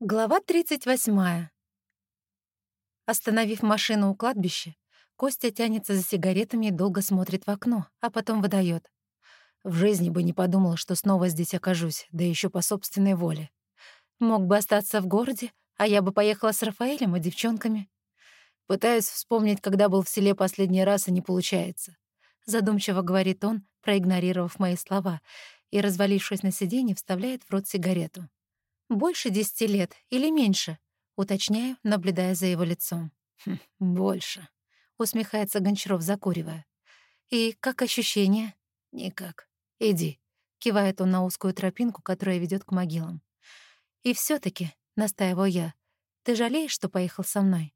Глава 38. Остановив машину у кладбища, Костя тянется за сигаретами и долго смотрит в окно, а потом выдает. В жизни бы не подумала, что снова здесь окажусь, да еще по собственной воле. Мог бы остаться в городе, а я бы поехала с Рафаэлем и девчонками. Пытаюсь вспомнить, когда был в селе последний раз, и не получается. Задумчиво говорит он, проигнорировав мои слова, и, развалившись на сиденье, вставляет в рот сигарету. «Больше десяти лет или меньше?» — уточняю, наблюдая за его лицом. «Хм, «Больше», — усмехается Гончаров, закуривая. «И как ощущения?» «Никак. Иди», — кивает он на узкую тропинку, которая ведет к могилам. «И все таки настаиваю я, — ты жалеешь, что поехал со мной?»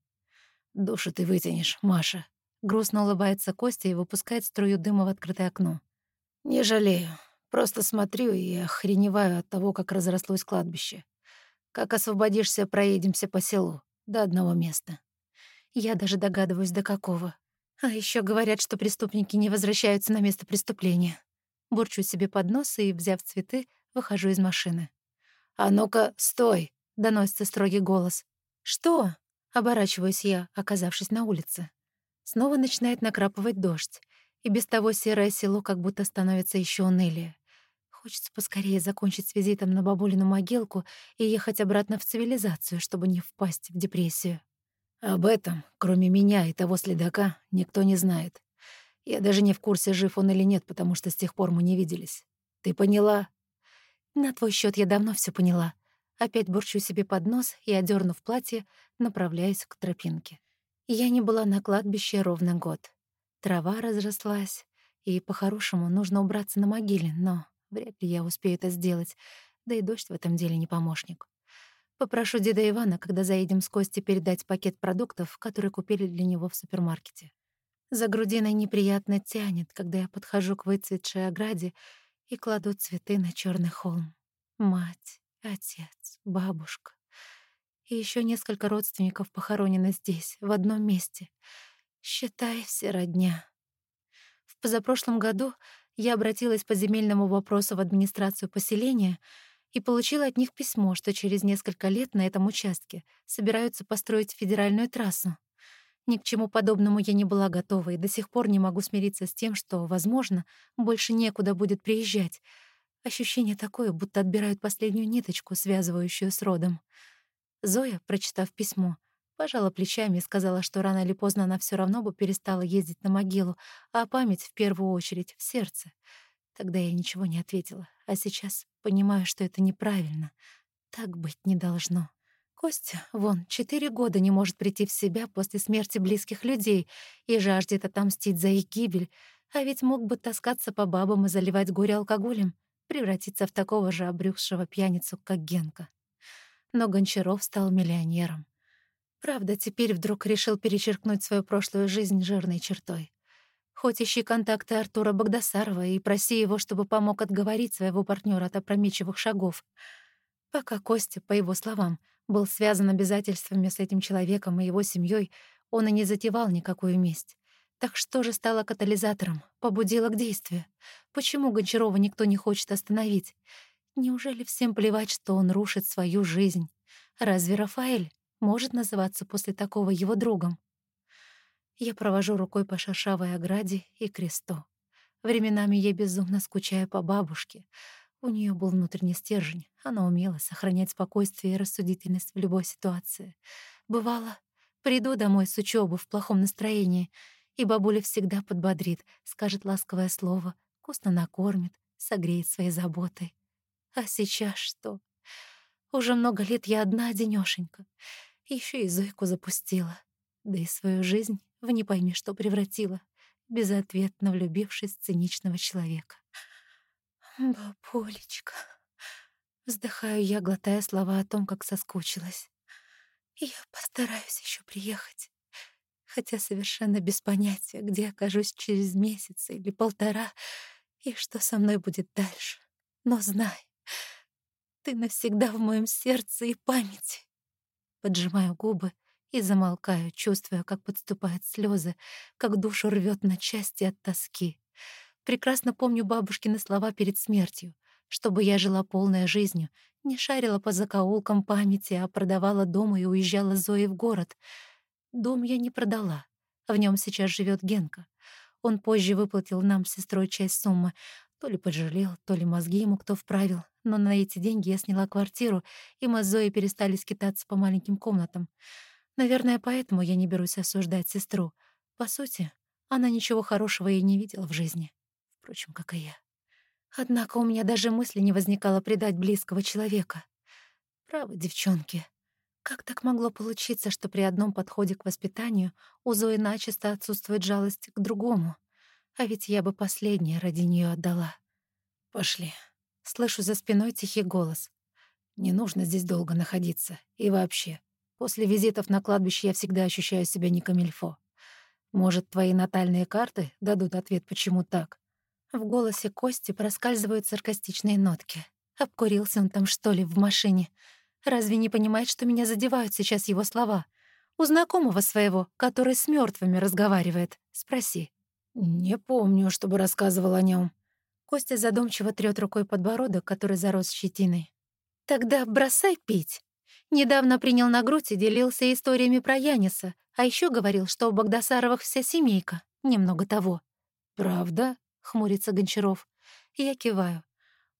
«Душу ты вытянешь, Маша», — грустно улыбается Костя и выпускает струю дыма в открытое окно. «Не жалею. Просто смотрю и охреневаю от того, как разрослось кладбище. Как освободишься, проедемся по селу, до одного места. Я даже догадываюсь, до какого. А еще говорят, что преступники не возвращаются на место преступления. Бурчу себе под нос и, взяв цветы, выхожу из машины. «А ну-ка, стой!» — доносится строгий голос. «Что?» — оборачиваюсь я, оказавшись на улице. Снова начинает накрапывать дождь, и без того серое село как будто становится еще унылее. Хочется поскорее закончить с визитом на бабулину могилку и ехать обратно в цивилизацию, чтобы не впасть в депрессию. Об этом, кроме меня и того следака, никто не знает. Я даже не в курсе, жив он или нет, потому что с тех пор мы не виделись. Ты поняла? На твой счет я давно все поняла. Опять бурчу себе под нос и, одернув платье, направляюсь к тропинке. Я не была на кладбище ровно год. Трава разрослась, и, по-хорошему, нужно убраться на могиле, но Вряд ли я успею это сделать, да и дождь в этом деле не помощник. Попрошу деда Ивана, когда заедем с Костей, передать пакет продуктов, которые купили для него в супермаркете. За грудиной неприятно тянет, когда я подхожу к выцветшей ограде и кладу цветы на черный холм. Мать, отец, бабушка. И еще несколько родственников похоронены здесь, в одном месте. Считай, все родня. В позапрошлом году я обратилась по земельному вопросу в администрацию поселения и получила от них письмо, что через несколько лет на этом участке собираются построить федеральную трассу. Ни к чему подобному я не была готова и до сих пор не могу смириться с тем, что, возможно, больше некуда будет приезжать. Ощущение такое, будто отбирают последнюю ниточку, связывающую с родом. Зоя, прочитав письмо, Пожала плечами и сказала, что рано или поздно она все равно бы перестала ездить на могилу, а память в первую очередь в сердце. Тогда я ничего не ответила, а сейчас понимаю, что это неправильно. Так быть не должно. Костя, вон, четыре года не может прийти в себя после смерти близких людей и жаждет отомстить за их гибель, а ведь мог бы таскаться по бабам и заливать горе алкоголем, превратиться в такого же обрюхшего пьяницу, как Генка. Но Гончаров стал миллионером. Правда, теперь вдруг решил перечеркнуть свою прошлую жизнь жирной чертой. Хоть ищи контакты Артура Богдасарова и проси его, чтобы помог отговорить своего партнера от опрометчивых шагов. Пока Костя, по его словам, был связан обязательствами с этим человеком и его семьей, он и не затевал никакую месть. Так что же стало катализатором, побудило к действию? Почему Гончарова никто не хочет остановить? Неужели всем плевать, что он рушит свою жизнь? Разве Рафаэль может называться после такого его другом. Я провожу рукой по шершавой ограде и кресту. Временами я безумно скучаю по бабушке. У нее был внутренний стержень, она умела сохранять спокойствие и рассудительность в любой ситуации. Бывало, приду домой с учебы в плохом настроении, и бабуля всегда подбодрит, скажет ласковое слово, вкусно накормит, согреет своей заботой. А сейчас что? Уже много лет я одна-одинёшенька. Еще и Зойку запустила. Да и свою жизнь в не пойми что превратила, безответно влюбившись в циничного человека. «Бабулечка...» Вздыхаю я, глотая слова о том, как соскучилась. «Я постараюсь еще приехать, хотя совершенно без понятия, где окажусь через месяц или полтора, и что со мной будет дальше. Но знай, ты навсегда в моем сердце и памяти поджимаю губы и замолкаю, чувствуя, как подступают слезы, как душу рвет на части от тоски. Прекрасно помню бабушкины слова перед смертью. чтобы я жила полной жизнью, не шарила по закоулкам памяти, а продавала дом и уезжала Зоей в город. Дом я не продала. В нем сейчас живет Генка. Он позже выплатил нам с сестрой часть суммы. То ли пожалел, то ли мозги ему кто вправил. Но на эти деньги я сняла квартиру, и мы с Зоей перестали скитаться по маленьким комнатам. Наверное, поэтому я не берусь осуждать сестру. По сути, она ничего хорошего и не видела в жизни. Впрочем, как и я. Однако у меня даже мысли не возникало предать близкого человека. Право, девчонки. Как так могло получиться, что при одном подходе к воспитанию у Зои начисто отсутствует жалость к другому? А ведь я бы последнее ради нее отдала. «Пошли». Слышу за спиной тихий голос. «Не нужно здесь долго находиться. И вообще, после визитов на кладбище я всегда ощущаю себя не камильфо. Может, твои натальные карты дадут ответ, почему так?» В голосе Кости проскальзывают саркастичные нотки. Обкурился он там, что ли, в машине? Разве не понимает, что меня задевают сейчас его слова? У знакомого своего, который с мертвыми разговаривает. Спроси. «Не помню, чтобы рассказывал о нем. Костя задумчиво трёт рукой подбородок, который зарос щетиной. «Тогда бросай пить. Недавно принял на грудь и делился историями про Яниса, а еще говорил, что у Богдасаровых вся семейка. Немного того». «Правда?» — хмурится Гончаров. Я киваю.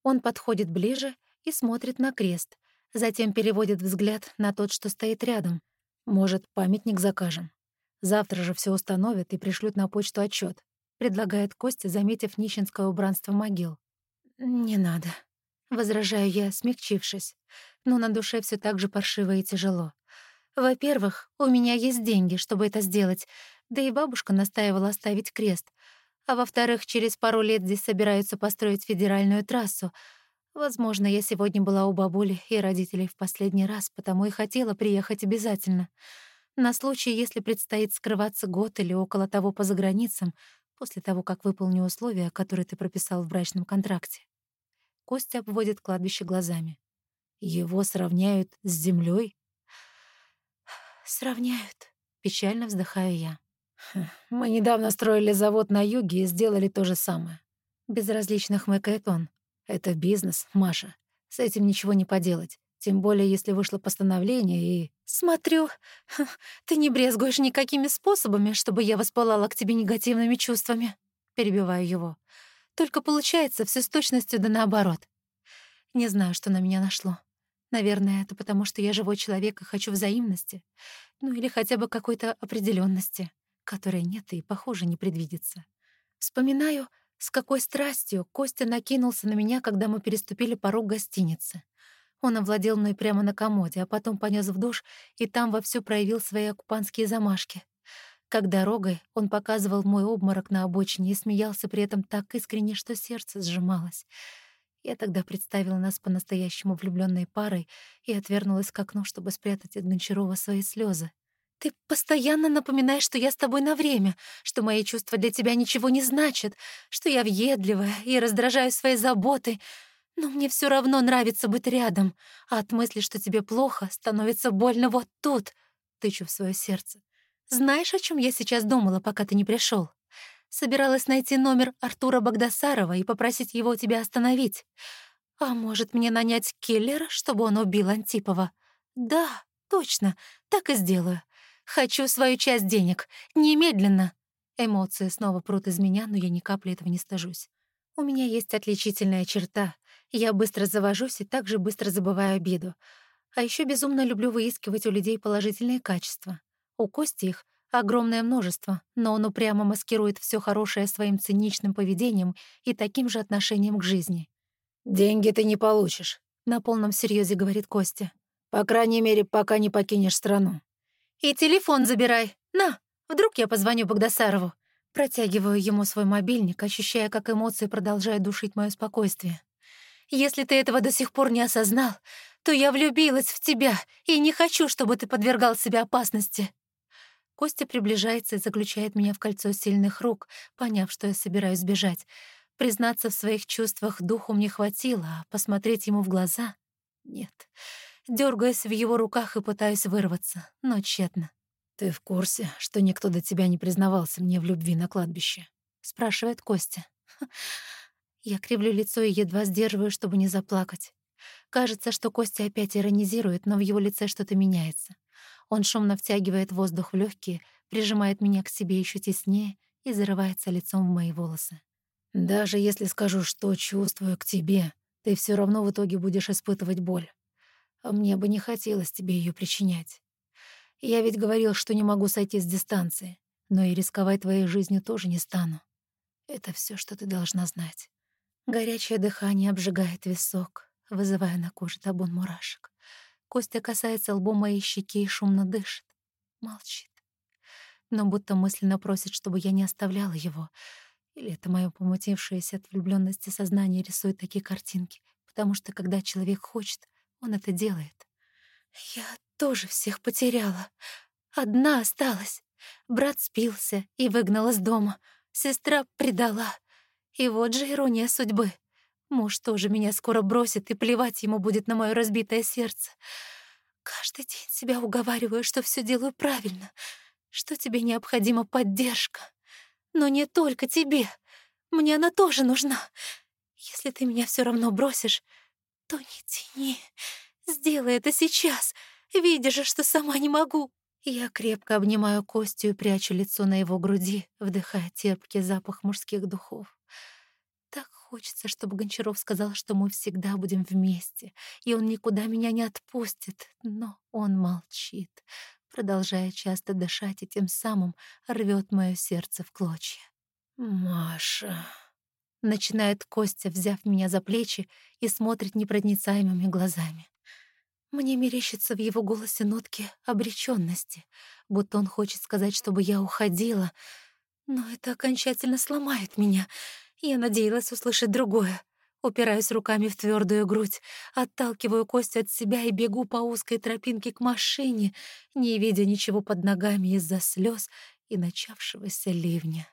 Он подходит ближе и смотрит на крест, затем переводит взгляд на тот, что стоит рядом. Может, памятник закажем? Завтра же все установят и пришлют на почту отчет, предлагает Костя, заметив нищенское убранство могил. «Не надо», — возражаю я, смягчившись. Но на душе все так же паршиво и тяжело. Во-первых, у меня есть деньги, чтобы это сделать, да и бабушка настаивала оставить крест. А во-вторых, через пару лет здесь собираются построить федеральную трассу — Возможно, я сегодня была у бабули и родителей в последний раз, потому и хотела приехать обязательно. На случай, если предстоит скрываться год или около того по заграницам, после того, как выполню условия, которые ты прописал в брачном контракте. Костя обводит кладбище глазами. Его сравняют с землей? Сравняют. Печально вздыхаю я. Хм, мы недавно строили завод на юге и сделали то же самое. Безразлично хмыкает он. Это бизнес, Маша. С этим ничего не поделать. Тем более, если вышло постановление и... Смотрю, ты не брезгуешь никакими способами, чтобы я воспалала к тебе негативными чувствами. Перебиваю его. Только получается все с точностью да наоборот. Не знаю, что на меня нашло. Наверное, это потому, что я живой человек и хочу взаимности. Ну или хотя бы какой-то определенности, которой нет и, похоже, не предвидится. Вспоминаю, с какой страстью Костя накинулся на меня, когда мы переступили порог гостиницы. Он овладел мной прямо на комоде, а потом понес в душ и там вовсю проявил свои оккупантские замашки. Как дорогой он показывал мой обморок на обочине и смеялся при этом так искренне, что сердце сжималось. Я тогда представила нас по-настоящему влюбленной парой и отвернулась к окну, чтобы спрятать от Гончарова свои слезы. Ты постоянно напоминаешь, что я с тобой на время, что мои чувства для тебя ничего не значат, что я въедливая и раздражаю своей заботой. Но мне все равно нравится быть рядом, а от мысли, что тебе плохо, становится больно вот тут. Тычу в свое сердце. Знаешь, о чем я сейчас думала, пока ты не пришел? Собиралась найти номер Артура Богдасарова и попросить его тебя остановить. А может, мне нанять киллера, чтобы он убил Антипова? Да, точно, так и сделаю. Хочу свою часть денег. Немедленно!» Эмоции снова прут из меня, но я ни капли этого не стажусь. У меня есть отличительная черта. Я быстро завожусь и также быстро забываю обиду. А еще безумно люблю выискивать у людей положительные качества. У Кости их огромное множество, но он упрямо маскирует все хорошее своим циничным поведением и таким же отношением к жизни. «Деньги ты не получишь», — на полном серьезе говорит Костя. «По крайней мере, пока не покинешь страну». «И телефон забирай. На, вдруг я позвоню Богдасарову». Протягиваю ему свой мобильник, ощущая, как эмоции продолжают душить мое спокойствие. «Если ты этого до сих пор не осознал, то я влюбилась в тебя и не хочу, чтобы ты подвергал себя опасности». Костя приближается и заключает меня в кольцо сильных рук, поняв, что я собираюсь бежать. Признаться в своих чувствах духу мне хватило, а посмотреть ему в глаза — нет дергаясь в его руках и пытаясь вырваться, но тщетно. «Ты в курсе, что никто до тебя не признавался мне в любви на кладбище?» — спрашивает Костя. Я кривлю лицо и едва сдерживаю, чтобы не заплакать. Кажется, что Костя опять иронизирует, но в его лице что-то меняется. Он шумно втягивает воздух в легкие, прижимает меня к себе еще теснее и зарывается лицом в мои волосы. «Даже если скажу, что чувствую к тебе, ты все равно в итоге будешь испытывать боль. А мне бы не хотелось тебе ее причинять. Я ведь говорил, что не могу сойти с дистанции, но и рисковать твоей жизнью тоже не стану. Это все, что ты должна знать. Горячее дыхание обжигает висок, вызывая на коже табун мурашек. Костя касается лбом моей щеки и шумно дышит. Молчит. Но будто мысленно просит, чтобы я не оставляла его. Или это мое помутившееся от влюблённости сознание рисует такие картинки, потому что когда человек хочет, он это делает. Я тоже всех потеряла. Одна осталась. Брат спился и выгнал из дома. Сестра предала. И вот же ирония судьбы. Муж тоже меня скоро бросит, и плевать ему будет на мое разбитое сердце. Каждый день себя уговариваю, что все делаю правильно, что тебе необходима поддержка. Но не только тебе. Мне она тоже нужна. Если ты меня все равно бросишь, то не тяни. Сделай это сейчас. Видишь же, что сама не могу. Я крепко обнимаю Костю и прячу лицо на его груди, вдыхая терпкий запах мужских духов. Так хочется, чтобы Гончаров сказал, что мы всегда будем вместе, и он никуда меня не отпустит, но он молчит, продолжая часто дышать и тем самым рвет мое сердце в клочья. «Маша...» Начинает Костя, взяв меня за плечи и смотрит непроницаемыми глазами. Мне мерещится в его голосе нотки обречённости, будто он хочет сказать, чтобы я уходила, но это окончательно сломает меня. Я надеялась услышать другое. Упираюсь руками в твёрдую грудь, отталкиваю Костю от себя и бегу по узкой тропинке к машине, не видя ничего под ногами из-за слёз и начавшегося ливня.